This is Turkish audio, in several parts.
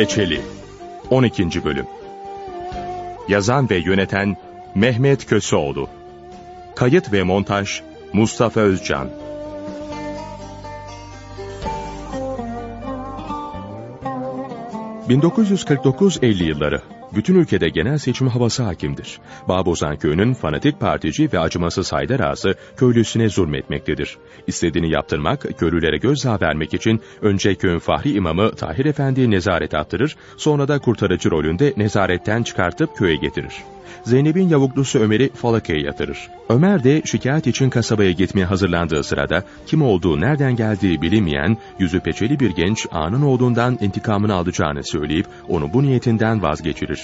Peçeli 12. Bölüm. Yazan ve yöneten Mehmet Köseoğlu. Kayıt ve montaj Mustafa Özcan. 1949-50 yılları bütün ülkede genel seçim havası hakimdir. Bağbozan köyünün fanatik partici ve acımasız Haydar Ağası köylüsüne zulmetmektedir. İstediğini yaptırmak, köylülere gözdağı vermek için önce köyün fahri imamı Tahir Efendi'yi nezaret attırır, sonra da kurtarıcı rolünde nezaretten çıkartıp köye getirir. Zeynep'in yavuklusu Ömer'i falakaya yatırır. Ömer de şikayet için kasabaya gitmeye hazırlandığı sırada kim olduğu nereden geldiği bilinmeyen yüzü peçeli bir genç ağanın oğlundan intikamını alacağını söyleyip onu bu niyetinden vazgeçirir.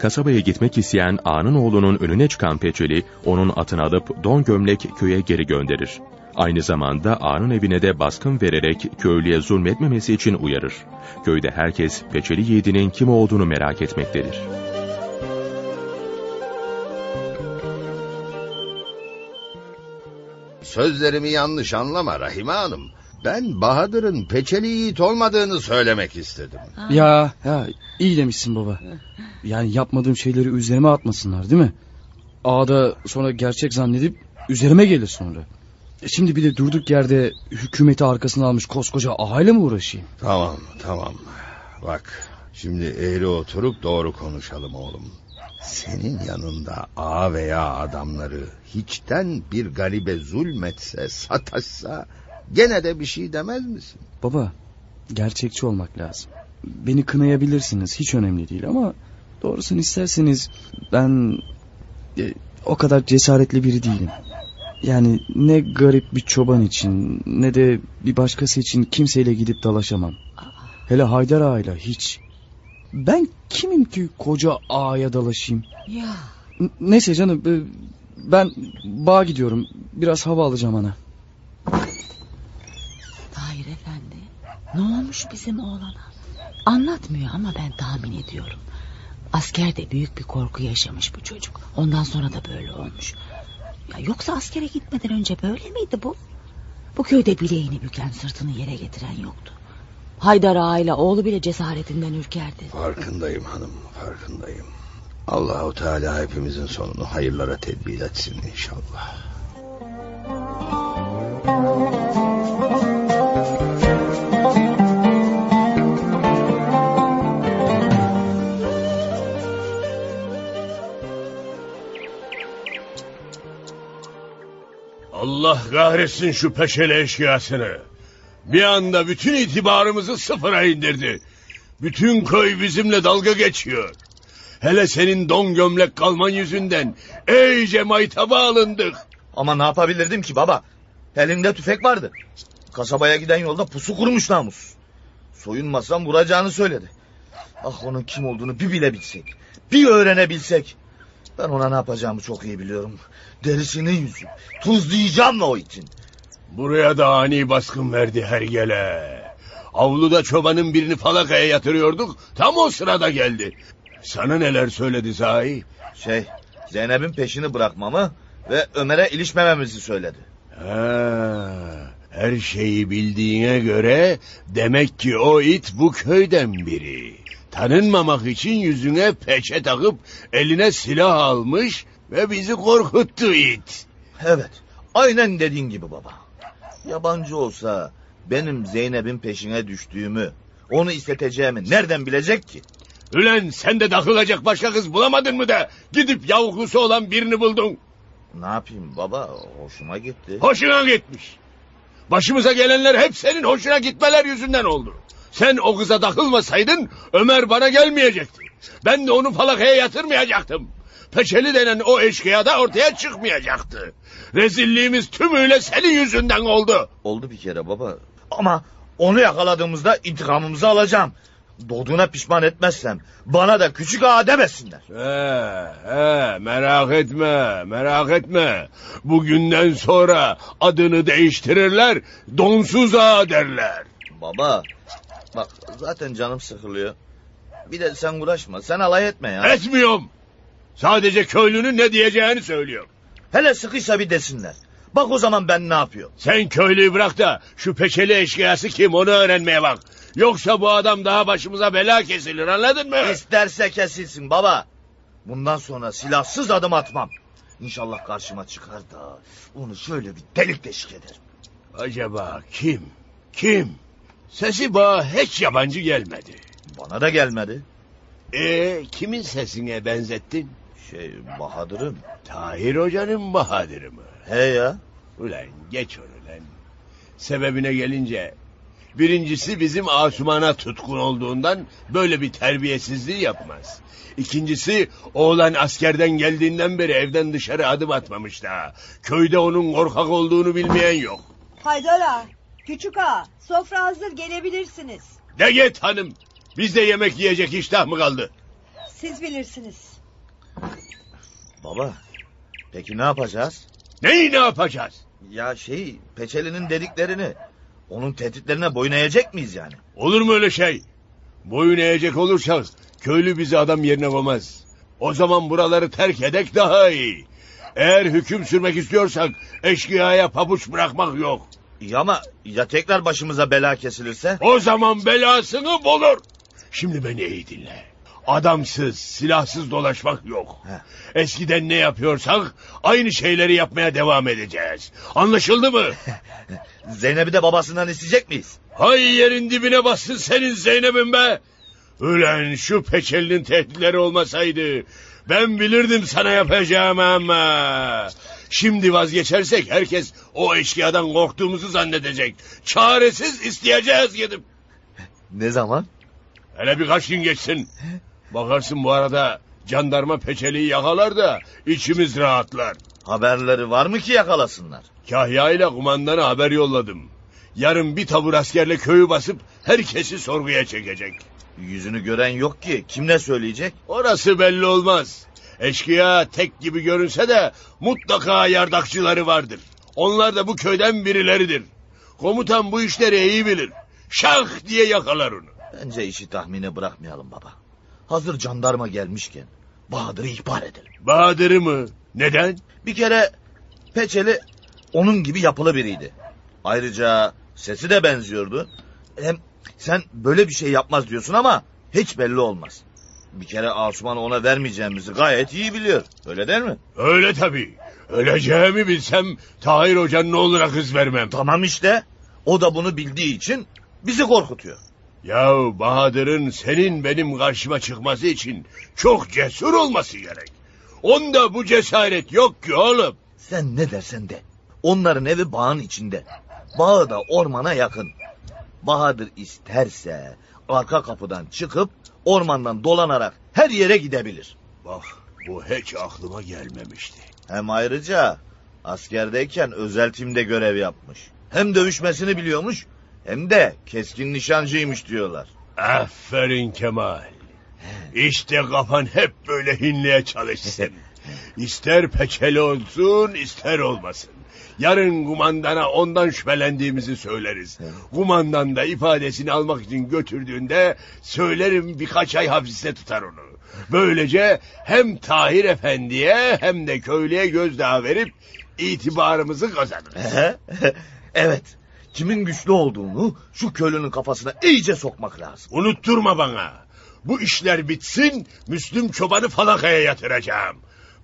Kasabaya gitmek isteyen ağanın oğlunun önüne çıkan peçeli onun atını alıp don gömlek köye geri gönderir. Aynı zamanda ağanın evine de baskın vererek köylüye zulmetmemesi için uyarır. Köyde herkes peçeli yiğidinin kim olduğunu merak etmektedir. Sözlerimi yanlış anlama Rahime Hanım. Ben Bahadır'ın peçeli yiğit olmadığını söylemek istedim. Ya ya iyi demişsin baba. Yani yapmadığım şeyleri üzerime atmasınlar değil mi? Ağda sonra gerçek zannedip üzerime gelir sonra. E Şimdi bir de durduk yerde hükümeti arkasına almış koskoca ağayla mı uğraşayım? Tamam tamam. Bak şimdi eğri oturup doğru konuşalım oğlum. Senin yanında ağa veya adamları hiçten bir garibe zulmetse, sataşsa gene de bir şey demez misin? Baba gerçekçi olmak lazım. Beni kınayabilirsiniz hiç önemli değil ama doğrusunu isterseniz ben e, o kadar cesaretli biri değilim. Yani ne garip bir çoban için ne de bir başkası için kimseyle gidip dalaşamam. Hele Haydar Ağa'yla hiç. Ben kimim ki koca ağaya dalaşayım? Ya N- Neyse canım e, ben bağa gidiyorum. Biraz hava alacağım ana. Tahir Efendi ne olmuş bizim oğlana? Anlatmıyor ama ben tahmin ediyorum. Askerde büyük bir korku yaşamış bu çocuk. Ondan sonra da böyle olmuş. Ya yoksa askere gitmeden önce böyle miydi bu? Bu köyde bileğini büken sırtını yere getiren yoktu. Haydar Ağa ile oğlu bile cesaretinden ürkerdi. Farkındayım hanım, farkındayım. Allahu Teala hepimizin sonunu hayırlara tedbir etsin inşallah. Allah kahretsin şu peşeli eşkıyasını. Bir anda bütün itibarımızı sıfıra indirdi. Bütün köy bizimle dalga geçiyor. Hele senin don gömlek kalman yüzünden iyice maytaba alındık. Ama ne yapabilirdim ki baba? Elinde tüfek vardı. Kasabaya giden yolda pusu kurmuş namus. Soyunmasam vuracağını söyledi. Ah onun kim olduğunu bir bilebilsek. Bir öğrenebilsek. Ben ona ne yapacağımı çok iyi biliyorum. Derisini yüzüp tuzlayacağım o için. Buraya da ani baskın verdi hergele. Avluda çobanın birini falakaya yatırıyorduk. Tam o sırada geldi. Sana neler söyledi sahi? Şey Zeynep'in peşini bırakmamı ve Ömer'e ilişmememizi söyledi. Ha, her şeyi bildiğine göre demek ki o it bu köyden biri. Tanınmamak için yüzüne peçe takıp eline silah almış ve bizi korkuttu it. Evet aynen dediğin gibi baba. Yabancı olsa benim Zeynep'in peşine düştüğümü onu isteteceğimi nereden bilecek ki? Ülen sen de takılacak başka kız bulamadın mı da gidip yavuklusu olan birini buldun. Ne yapayım baba hoşuma gitti. Hoşuna gitmiş. Başımıza gelenler hep senin hoşuna gitmeler yüzünden oldu. Sen o kıza takılmasaydın Ömer bana gelmeyecekti. Ben de onu falakaya yatırmayacaktım. Peçeli denen o eşkıya da ortaya çıkmayacaktı. Rezilliğimiz tümüyle senin yüzünden oldu. Oldu bir kere baba. Ama onu yakaladığımızda intikamımızı alacağım. Doğduğuna pişman etmezsem bana da küçük ağa demesinler. He, he, merak etme, merak etme. Bugünden sonra adını değiştirirler, donsuz ağa derler. Baba bak zaten canım sıkılıyor. Bir de sen uğraşma sen alay etme ya. Etmiyorum. Sadece köylünün ne diyeceğini söylüyorum. Hele sıkıysa bir desinler. Bak o zaman ben ne yapıyorum. Sen köylüyü bırak da şu peçeli eşkıyası kim onu öğrenmeye bak. Yoksa bu adam daha başımıza bela kesilir anladın mı? İsterse kesilsin baba. Bundan sonra silahsız adım atmam. İnşallah karşıma çıkar da onu şöyle bir delik deşik ederim. Acaba kim? Kim? Sesi bana hiç yabancı gelmedi. Bana da gelmedi. E kimin sesine benzettin? Şey Bahadır'ın. Tahir Hoca'nın Bahadır'ı mı? He ya. Ulan geç onu lan. Sebebine gelince... Birincisi bizim Asuman'a tutkun olduğundan böyle bir terbiyesizliği yapmaz. İkincisi oğlan askerden geldiğinden beri evden dışarı adım atmamış daha. Köyde onun korkak olduğunu bilmeyen yok. Haydar ağa, küçük ağa, sofra hazır gelebilirsiniz. De git hanım. Bizde yemek yiyecek iştah mı kaldı? Siz bilirsiniz. Baba. Peki ne yapacağız? Neyi ne yapacağız? Ya şey Peçeli'nin dediklerini onun tehditlerine boyun eğecek miyiz yani? Olur mu öyle şey? Boyun eğecek olursak köylü bizi adam yerine koymaz. O zaman buraları terk edek daha iyi. Eğer hüküm sürmek istiyorsak eşkıyaya pabuç bırakmak yok. İyi ama ya tekrar başımıza bela kesilirse? O zaman belasını bulur. Şimdi beni iyi dinle. Adamsız, silahsız dolaşmak yok. Heh. Eskiden ne yapıyorsak aynı şeyleri yapmaya devam edeceğiz. Anlaşıldı mı? Zeynep'i de babasından isteyecek miyiz? Hay yerin dibine bassın senin Zeynep'in be. Ulan şu peçelinin tehditleri olmasaydı ben bilirdim sana yapacağımı ama. Şimdi vazgeçersek herkes o eşkıyadan korktuğumuzu zannedecek. Çaresiz isteyeceğiz gidip. Ne zaman? Hele birkaç gün geçsin. Bakarsın bu arada jandarma peçeliği yakalar da içimiz rahatlar. Haberleri var mı ki yakalasınlar? Kahya ile kumandana haber yolladım. Yarın bir tabur askerle köyü basıp herkesi sorguya çekecek. Yüzünü gören yok ki. Kim ne söyleyecek? Orası belli olmaz. Eşkıya tek gibi görünse de mutlaka yardakçıları vardır. Onlar da bu köyden birileridir. Komutan bu işleri iyi bilir. Şah diye yakalar onu. Bence işi tahmine bırakmayalım baba. Hazır jandarma gelmişken Bahadır'ı ihbar edelim. Bahadır'ı mı? Neden? Bir kere Peçeli onun gibi yapılı biriydi. Ayrıca sesi de benziyordu. Hem sen böyle bir şey yapmaz diyorsun ama hiç belli olmaz. Bir kere Asuman'ı ona vermeyeceğimizi gayet iyi biliyor. Öyle değil mi? Öyle tabii. Öleceğimi bilsem Tahir Hoca'nın oğluna kız vermem. Tamam işte. O da bunu bildiği için bizi korkutuyor. Yahu Bahadır'ın senin benim karşıma çıkması için çok cesur olması gerek. Onda bu cesaret yok ki oğlum. Sen ne dersen de. Onların evi bağın içinde. Bağı da ormana yakın. Bahadır isterse arka kapıdan çıkıp ormandan dolanarak her yere gidebilir. Bak bu hiç aklıma gelmemişti. Hem ayrıca askerdeyken özel timde görev yapmış. Hem dövüşmesini biliyormuş hem de keskin nişancıymış diyorlar. Aferin Kemal. İşte kafan hep böyle hinliğe çalışsın. İster peçeli olsun ister olmasın. Yarın kumandana ondan şüphelendiğimizi söyleriz. Kumandan da ifadesini almak için götürdüğünde söylerim birkaç ay hapiste tutar onu. Böylece hem Tahir Efendi'ye hem de köylüye gözdağı verip itibarımızı kazanırız. evet. Kimin güçlü olduğunu şu köylünün kafasına iyice sokmak lazım. Unutturma bana. Bu işler bitsin Müslüm çobanı falakaya yatıracağım.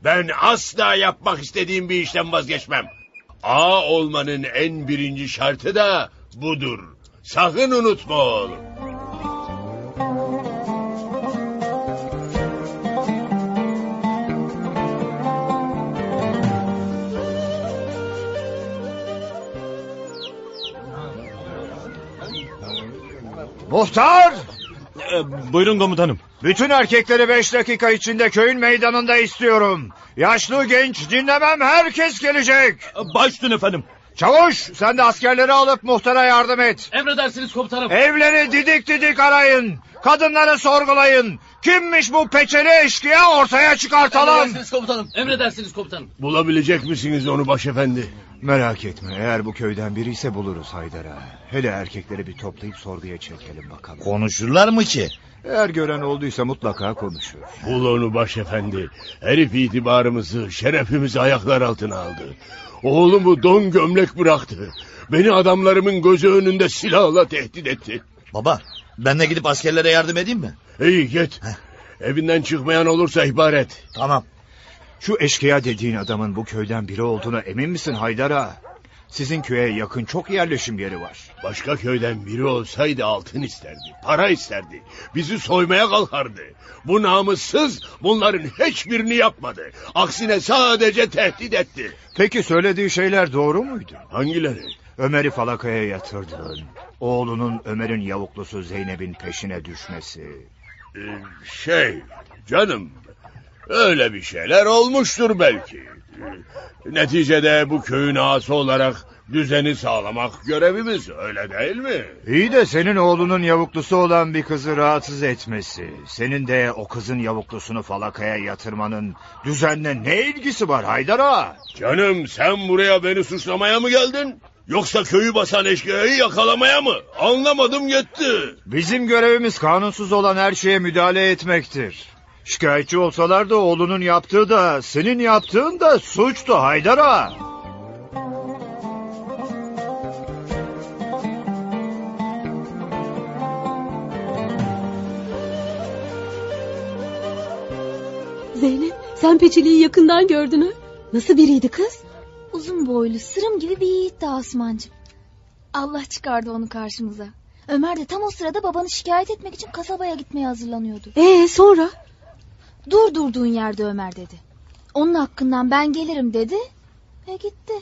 Ben asla yapmak istediğim bir işten vazgeçmem. A olmanın en birinci şartı da budur. Sakın unutma oğlum. Muhtar! Ee, buyurun komutanım. Bütün erkekleri beş dakika içinde köyün meydanında istiyorum. Yaşlı genç dinlemem herkes gelecek. Ee, Baş üstüne efendim. Çavuş sen de askerleri alıp muhtara yardım et. Emredersiniz komutanım. Evleri didik didik arayın. Kadınları sorgulayın. Kimmiş bu peçeli eşkıya ortaya çıkartalım. komutanım. Emredersiniz komutanım. Bulabilecek misiniz onu başefendi? Merak etme eğer bu köyden biri ise buluruz Haydar'a. Hele erkekleri bir toplayıp sorguya çekelim bakalım. Konuşurlar mı ki? Eğer gören olduysa mutlaka konuşur. Bul onu başefendi. Herif itibarımızı, şerefimizi ayaklar altına aldı. Oğlumu don gömlek bıraktı. Beni adamlarımın gözü önünde silahla tehdit etti. Baba ben de gidip askerlere yardım edeyim mi? İyi git. Evinden çıkmayan olursa ihbar et. Tamam. Şu eşkıya dediğin adamın bu köyden biri olduğuna emin misin Haydar ağa? Sizin köye yakın çok yerleşim yeri var. Başka köyden biri olsaydı altın isterdi, para isterdi. Bizi soymaya kalkardı. Bu namussuz bunların hiçbirini yapmadı. Aksine sadece tehdit etti. Peki söylediği şeyler doğru muydu? Hangileri? Ömer'i falakaya yatırdın. Oğlunun Ömer'in yavuklusu Zeynep'in peşine düşmesi. Ee, şey canım öyle bir şeyler olmuştur belki. Neticede bu köyün ağası olarak düzeni sağlamak görevimiz öyle değil mi? İyi de senin oğlunun yavuklusu olan bir kızı rahatsız etmesi. Senin de o kızın yavuklusunu falakaya yatırmanın düzenle ne ilgisi var Haydar ağa? Canım sen buraya beni suçlamaya mı geldin? Yoksa köyü basan eşkıyayı yakalamaya mı? Anlamadım gitti. Bizim görevimiz kanunsuz olan her şeye müdahale etmektir. Şikayetçi olsalar da oğlunun yaptığı da senin yaptığın da suçtu Haydar ağa. Zeynep sen Peçeli'yi yakından gördün ha? Nasıl biriydi kız? Uzun boylu, sırım gibi bir yiğitti Asumancığım. Allah çıkardı onu karşımıza. Ömer de tam o sırada babanı şikayet etmek için kasabaya gitmeye hazırlanıyordu. Ee sonra? Dur durduğun yerde Ömer dedi. Onun hakkından ben gelirim dedi ve gitti.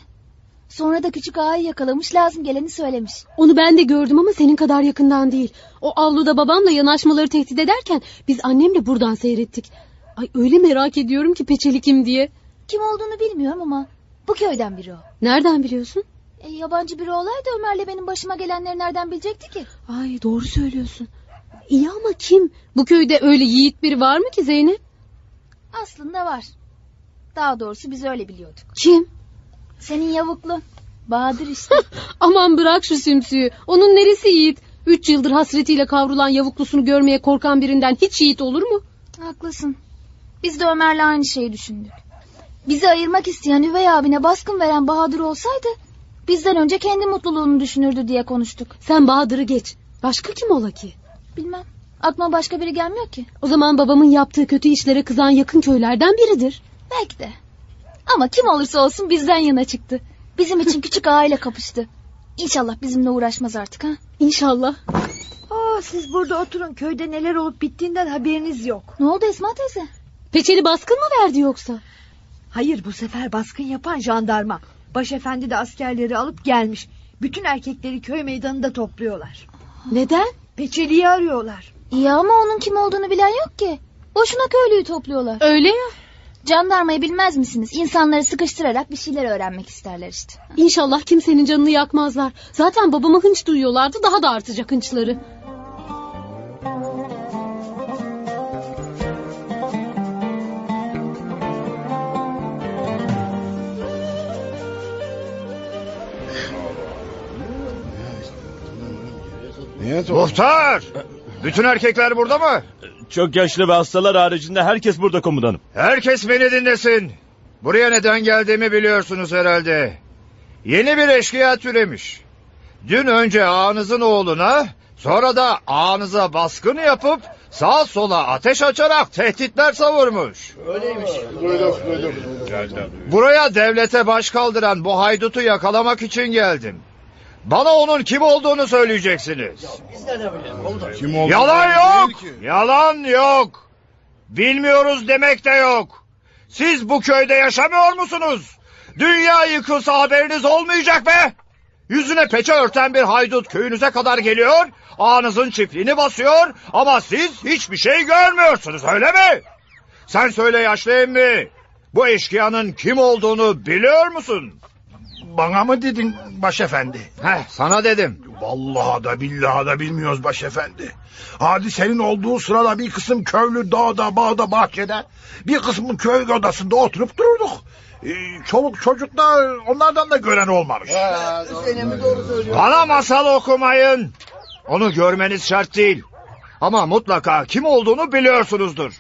Sonra da küçük ağayı yakalamış lazım geleni söylemiş. Onu ben de gördüm ama senin kadar yakından değil. O avluda babamla yanaşmaları tehdit ederken biz annemle buradan seyrettik. Ay öyle merak ediyorum ki Peçeli kim diye. Kim olduğunu bilmiyorum ama bu köyden biri o. Nereden biliyorsun? E, yabancı biri olaydı Ömer'le benim başıma gelenleri nereden bilecekti ki? Ay doğru söylüyorsun. İyi ama kim? Bu köyde öyle yiğit biri var mı ki Zeynep? Aslında var. Daha doğrusu biz öyle biliyorduk. Kim? Senin yavuklun. Bahadır işte. Aman bırak şu sümsüyü. Onun neresi yiğit? Üç yıldır hasretiyle kavrulan yavuklusunu görmeye korkan birinden hiç yiğit olur mu? Haklısın. Biz de Ömer'le aynı şeyi düşündük. Bizi ayırmak isteyen üvey abine baskın veren Bahadır olsaydı... ...bizden önce kendi mutluluğunu düşünürdü diye konuştuk. Sen Bahadır'ı geç. Başka kim ola ki? Bilmem. Aklıma başka biri gelmiyor ki. O zaman babamın yaptığı kötü işlere kızan yakın köylerden biridir. Belki de. Ama kim olursa olsun bizden yana çıktı. Bizim için küçük aile kapıştı. İnşallah bizimle uğraşmaz artık ha. İnşallah. Aa, siz burada oturun köyde neler olup bittiğinden haberiniz yok. Ne oldu Esma teyze? Peçeli baskın mı verdi yoksa? Hayır bu sefer baskın yapan jandarma. Başefendi de askerleri alıp gelmiş. Bütün erkekleri köy meydanında topluyorlar. Neden? Peçeli'yi arıyorlar. İyi ama onun kim olduğunu bilen yok ki. Boşuna köylüyü topluyorlar. Öyle ya. Jandarmayı bilmez misiniz? İnsanları sıkıştırarak bir şeyler öğrenmek isterler işte. İnşallah kimsenin canını yakmazlar. Zaten babama hınç duyuyorlardı daha da artacak hınçları. Muhtar! Bütün erkekler burada mı? Çok yaşlı ve hastalar haricinde herkes burada komutanım. Herkes beni dinlesin. Buraya neden geldiğimi biliyorsunuz herhalde. Yeni bir eşkıya türemiş. Dün önce ağanızın oğluna, sonra da ağanıza baskın yapıp sağ sola ateş açarak tehditler savurmuş. Buraya devlete baş kaldıran bu haydutu yakalamak için geldim. Bana onun kim olduğunu söyleyeceksiniz. Kim oldu? Yalan yok. Yalan yok. Bilmiyoruz demek de yok. Siz bu köyde yaşamıyor musunuz? Dünya yıkılsa haberiniz olmayacak be. Yüzüne peçe örten bir haydut köyünüze kadar geliyor, ağanızın çiftliğini basıyor ama siz hiçbir şey görmüyorsunuz öyle mi? Sen söyle yaşlı emmi, bu eşkıyanın kim olduğunu biliyor musun? Bana mı dedin başefendi? Heh, sana dedim. Vallahi da billahi da bilmiyoruz başefendi. Hadi senin olduğu sırada bir kısım köylü dağda, bağda, bahçede... ...bir kısmı köy odasında oturup dururduk. Ee, çoluk çocuk da onlardan da gören olmamış. Bana masal okumayın. Onu görmeniz şart değil. Ama mutlaka kim olduğunu biliyorsunuzdur.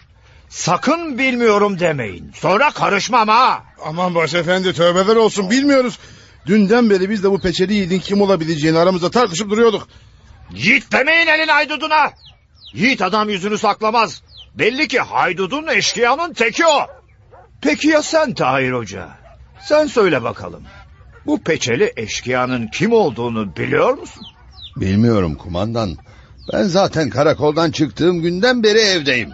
Sakın bilmiyorum demeyin. Sonra karışmam ha. Aman başefendi tövbeler olsun bilmiyoruz. Dünden beri biz de bu peçeli yiğidin kim olabileceğini aramızda tartışıp duruyorduk. Yiğit demeyin elin hayduduna. Yiğit adam yüzünü saklamaz. Belli ki haydudun eşkıyanın teki o. Peki ya sen Tahir Hoca? Sen söyle bakalım. Bu peçeli eşkıyanın kim olduğunu biliyor musun? Bilmiyorum kumandan. Ben zaten karakoldan çıktığım günden beri evdeyim.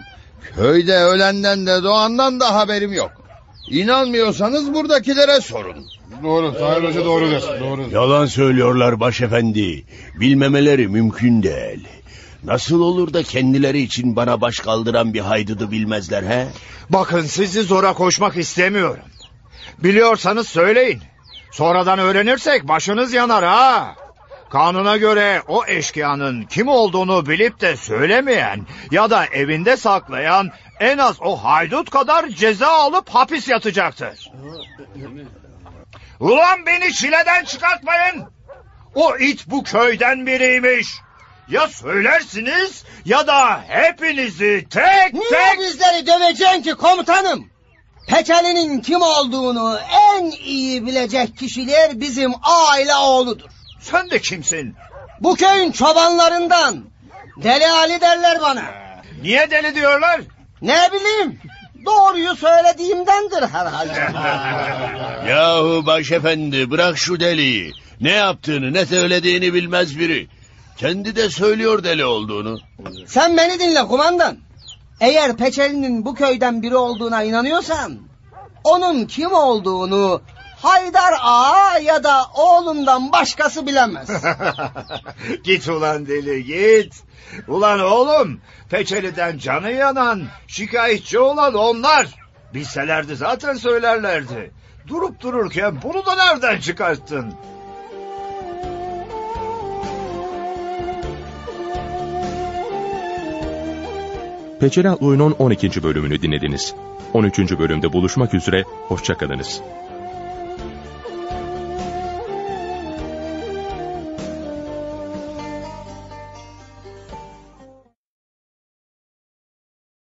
Köyde ölenden de doğandan da haberim yok. İnanmıyorsanız buradakilere sorun. Doğru Tahir Hoca doğru der. Doğru. Yalan söylüyorlar başefendi. Bilmemeleri mümkün değil. Nasıl olur da kendileri için bana baş kaldıran bir haydudu bilmezler he? Bakın sizi zora koşmak istemiyorum. Biliyorsanız söyleyin. Sonradan öğrenirsek başınız yanar ha. Kanuna göre o eşkıyanın kim olduğunu bilip de söylemeyen ya da evinde saklayan en az o haydut kadar ceza alıp hapis yatacaktır. Ulan beni çileden çıkartmayın. O it bu köyden biriymiş. Ya söylersiniz ya da hepinizi tek Niye tek... bizleri döveceksin ki komutanım? Peçeli'nin kim olduğunu en iyi bilecek kişiler bizim aile oğludur. Sen de kimsin? Bu köyün çobanlarından. Deli Ali derler bana. Niye deli diyorlar? Ne bileyim. Doğruyu söylediğimdendir herhalde. Yahu başefendi bırak şu deliyi. Ne yaptığını ne söylediğini bilmez biri. Kendi de söylüyor deli olduğunu. Sen beni dinle kumandan. Eğer Peçeli'nin bu köyden biri olduğuna inanıyorsan... ...onun kim olduğunu Haydar Ağa ya da oğlundan başkası bilemez. git ulan deli git. Ulan oğlum Peçeli'den canı yanan şikayetçi olan onlar. Bilselerdi zaten söylerlerdi. Durup dururken bunu da nereden çıkarttın? Peçeli oyunun 12. bölümünü dinlediniz. 13. bölümde buluşmak üzere, hoşçakalınız.